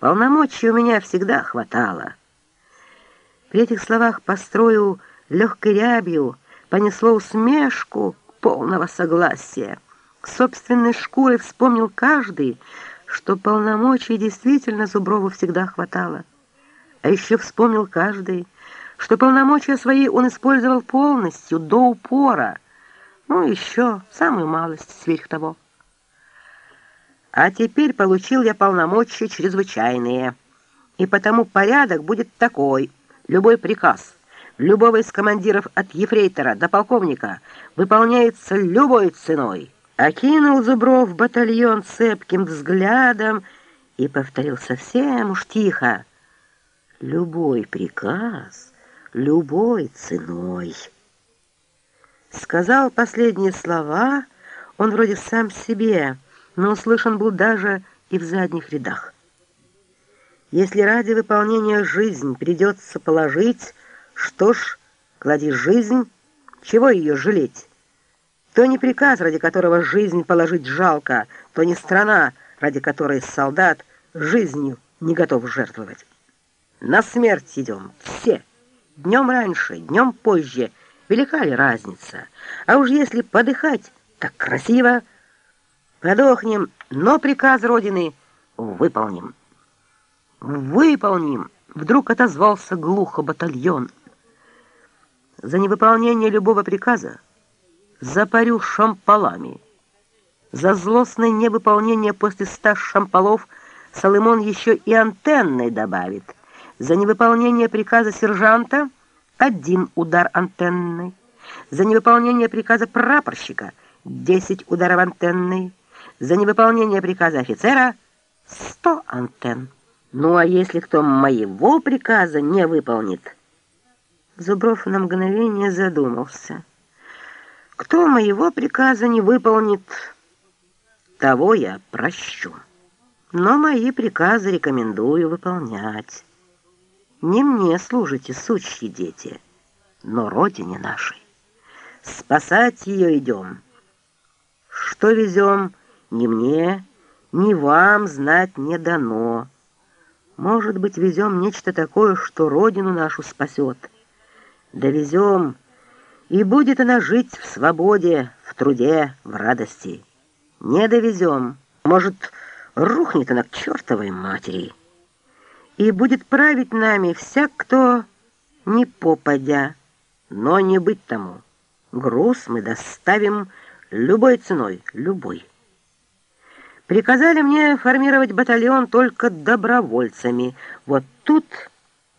Полномочий у меня всегда хватало. При этих словах по строю легкой рябью понесло усмешку полного согласия. К собственной шкуре вспомнил каждый, что полномочий действительно Зуброву всегда хватало. А еще вспомнил каждый, что полномочия свои он использовал полностью, до упора. Ну, еще самую малость сверх того. А теперь получил я полномочия чрезвычайные, и потому порядок будет такой. Любой приказ любого из командиров от ефрейтора до полковника выполняется любой ценой. Окинул Зубров батальон цепким взглядом и повторил совсем уж тихо. Любой приказ любой ценой. Сказал последние слова он вроде сам себе, но услышан был даже и в задних рядах. Если ради выполнения жизнь придется положить, что ж, клади жизнь, чего ее жалеть? То не приказ, ради которого жизнь положить жалко, то не страна, ради которой солдат жизнью не готов жертвовать. На смерть идем, все. Днем раньше, днем позже, велика ли разница? А уж если подыхать, так красиво. Подохнем, но приказ Родины выполним. Выполним, вдруг отозвался глухо батальон. За невыполнение любого приказа запарю шампалами. За злостное невыполнение после ста шампалов Соломон еще и антенной добавит — за невыполнение приказа сержанта один удар антенной. За невыполнение приказа прапорщика десять ударов антенной. За невыполнение приказа офицера сто антенн. Ну а если кто моего приказа не выполнит? Зубров на мгновение задумался. Кто моего приказа не выполнит, того я прощу. Но мои приказы рекомендую выполнять. Не мне служите, сучьи дети, но родине нашей. Спасать ее идем. Что везем, ни мне, ни вам знать не дано. Может быть, везем нечто такое, что родину нашу спасет. Довезем, и будет она жить в свободе, в труде, в радости. Не довезем, может, рухнет она к чертовой матери» и будет править нами всяк, кто не попадя, но не быть тому. Груз мы доставим любой ценой, любой. Приказали мне формировать батальон только добровольцами. Вот тут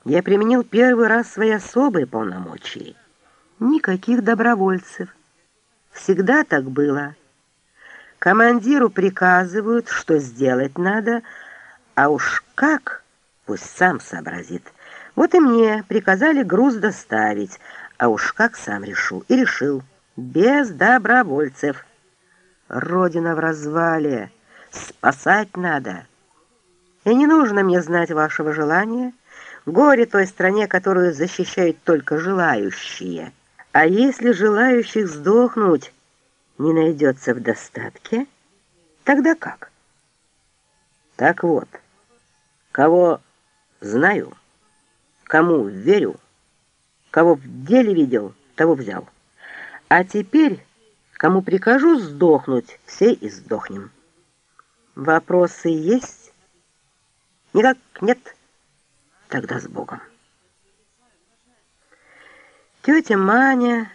я применил первый раз свои особые полномочия. Никаких добровольцев. Всегда так было. Командиру приказывают, что сделать надо, а уж как пусть сам сообразит. Вот и мне приказали груз доставить, а уж как сам решу. И решил, без добровольцев. Родина в развале, спасать надо. И не нужно мне знать вашего желания. Горе той стране, которую защищают только желающие. А если желающих сдохнуть не найдется в достатке, тогда как? Так вот, кого Знаю, кому верю, кого в деле видел, того взял. А теперь, кому прикажу сдохнуть, все и сдохнем. Вопросы есть? Никак нет? Тогда с Богом. Тетя Маня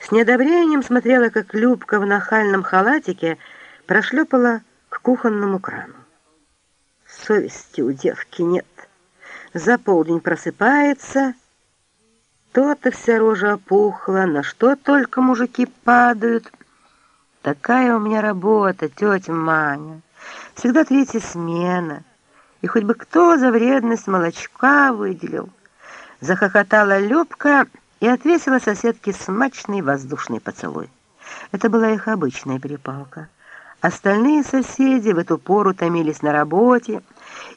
с неодобрением смотрела, как Любка в нахальном халатике прошлепала к кухонному крану. Совести у девки нет за полдень просыпается, то-то вся рожа опухла, на что только мужики падают. Такая у меня работа, тетя Маня, всегда третья смена, и хоть бы кто за вредность молочка выделил. Захохотала Любка и отвесила соседке смачный воздушный поцелуй. Это была их обычная перепалка. Остальные соседи в эту пору томились на работе,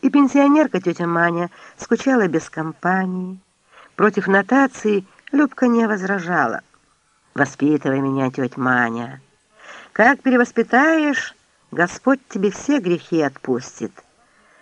и пенсионерка тетя Маня скучала без компании. Против нотации Любка не возражала. «Воспитывай меня, тетя Маня. Как перевоспитаешь, Господь тебе все грехи отпустит».